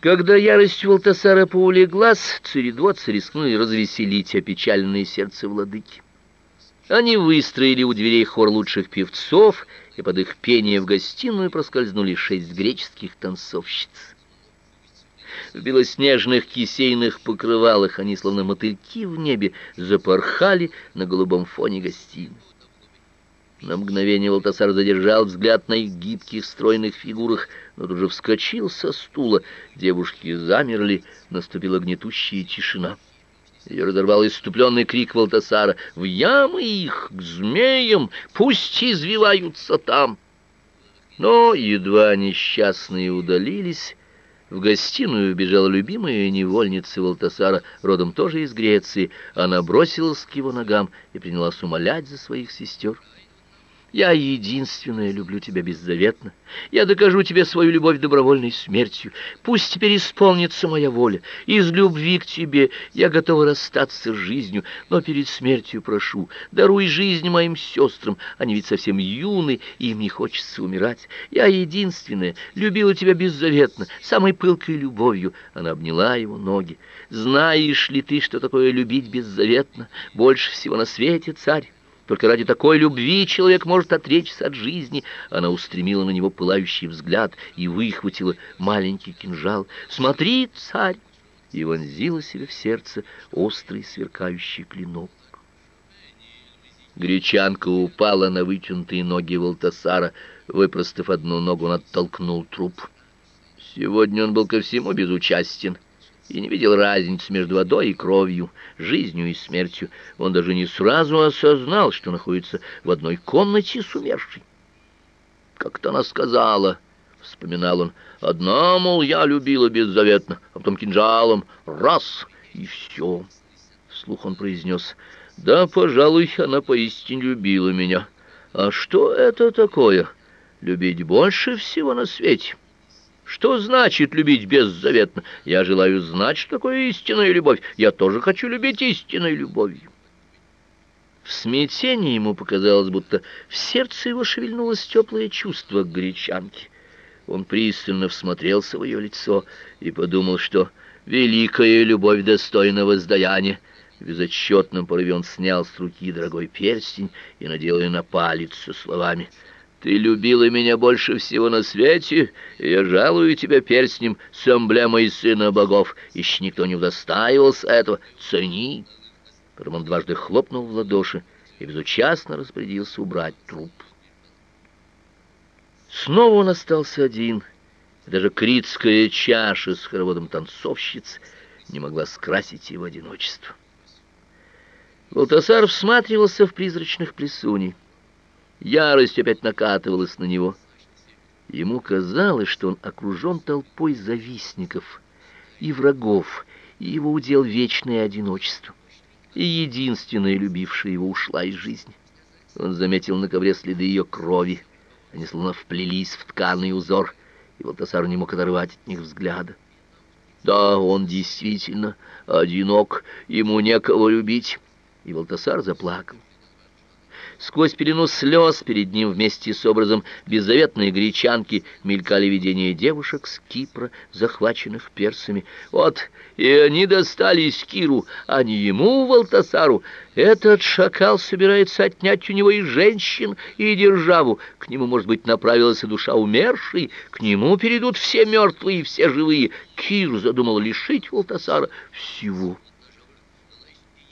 Когда ярость Валтасара поулеглась, царедворцы рискнули развеселить опечаленное сердце владыки. Они выстроили у дверей хор лучших певцов, и под их пение в гостиную проскользнули шесть греческих танцовщиц. В белоснежных кисейных покрывалах они, словно мотыльки в небе, запорхали на голубом фоне гостиной. На мгновение Валтасар задержал взгляд на их гибких стройных фигурах, но тут же вскочил со стула. Девушки замерли, наступила гнетущая тишина. Ее разорвал иступленный крик Валтасара. «В ямы их, к змеям! Пусть извиваются там!» Но едва несчастные удалились, в гостиную убежала любимая невольница Валтасара, родом тоже из Греции. Она бросилась к его ногам и принялась умолять за своих сестер. Я единственная люблю тебя беззаветно. Я докажу тебе свою любовь добровольной смертью. Пусть теперь исполнится моя воля. Из любви к тебе я готова расстаться с жизнью, но перед смертью прошу, даруй жизнь моим сестрам. Они ведь совсем юны, и им не хочется умирать. Я единственная любила тебя беззаветно, самой пылкой любовью. Она обняла его ноги. Знаешь ли ты, что такое любить беззаветно? Больше всего на свете, царь. Только ради такой любви человек может отречься от жизни. Она устремила на него пылающий взгляд и выхватила маленький кинжал. «Смотри, царь!» И вонзила себе в сердце острый сверкающий клинок. Гречанка упала на вытянутые ноги Валтасара. Выпростав одну ногу, он оттолкнул труп. Сегодня он был ко всему безучастен и не видел разницы между водой и кровью, жизнью и смертью. Он даже не сразу осознал, что находится в одной комнате с умершей. Как-то она сказала, вспоминал он, одна, мол, я любила беззаветно, а потом кинжалом раз и все. Вслух он произнес, да, пожалуй, она поистине любила меня. А что это такое? Любить больше всего на свете. Что значит любить беззаветно? Я желаю знать, что такое истинная любовь. Я тоже хочу любить истинной любовью. В смятении ему показалось, будто в сердце его шевельнулось теплое чувство к гречанке. Он пристально всмотрелся в ее лицо и подумал, что великая любовь достойна воздаяния. В безотчетном порыве он снял с руки дорогой перстень и надел ее на палец со словами — ты любила меня больше всего на свете, и я жалую тебя перстнем с эмблемой сына богов. Еще никто не удостаивался этого. Цени!» Потом дважды хлопнул в ладоши и безучастно распорядился убрать труп. Снова он остался один, и даже критская чаша с хороводом танцовщиц не могла скрасить его одиночество. Валтасар всматривался в призрачных плесуней. Ярость опять накатывалась на него. Ему казалось, что он окружен толпой завистников и врагов, и его удел вечное одиночество. И единственная любившая его ушла из жизни. Он заметил на ковре следы ее крови. Они словно вплелись в тканый узор, и Валтасар не мог оторвать от них взгляда. Да, он действительно одинок, ему некого любить. И Валтасар заплакал. Сквозь пелену слез перед ним вместе с образом беззаветной гречанки мелькали видения девушек с Кипра, захваченных персами. Вот и они достались Киру, а не ему, Валтасару. Этот шакал собирается отнять у него и женщин, и державу. К нему, может быть, направилась и душа умершей, к нему перейдут все мертвые и все живые. Кир задумал лишить Валтасара всего.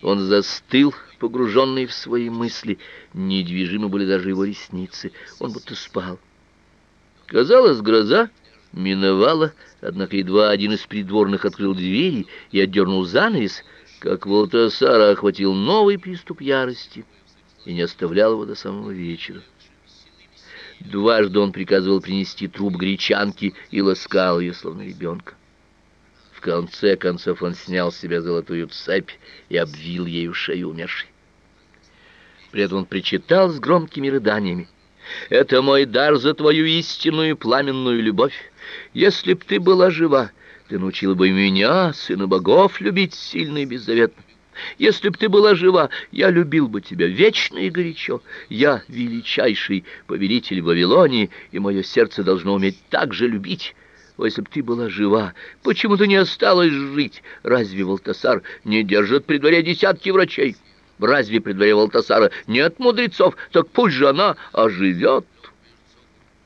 Он застыл, погруженный в свои мысли. Недвижимы были даже его ресницы. Он будто спал. Казалось, гроза миновала, однако едва один из придворных открыл двери и отдернул занавес, как Волтасара охватил новый приступ ярости и не оставлял его до самого вечера. Дважды он приказывал принести труп гречанки и ласкал ее, словно ребенка. В конце концов он снял с себя золотую цепь и обвил ею шею умершей. При этом он причитал с громкими рыданиями. «Это мой дар за твою истинную пламенную любовь. Если б ты была жива, ты научила бы меня, сына богов, любить сильно и беззаветно. Если б ты была жива, я любил бы тебя вечно и горячо. Я величайший повелитель Вавилонии, и мое сердце должно уметь так же любить». О, если б ты была жива, почему ты не осталась жить? Разве Валтасар не держит при дворе десятки врачей? Разве при Валтасара нет мудрецов? Так пусть же она оживет.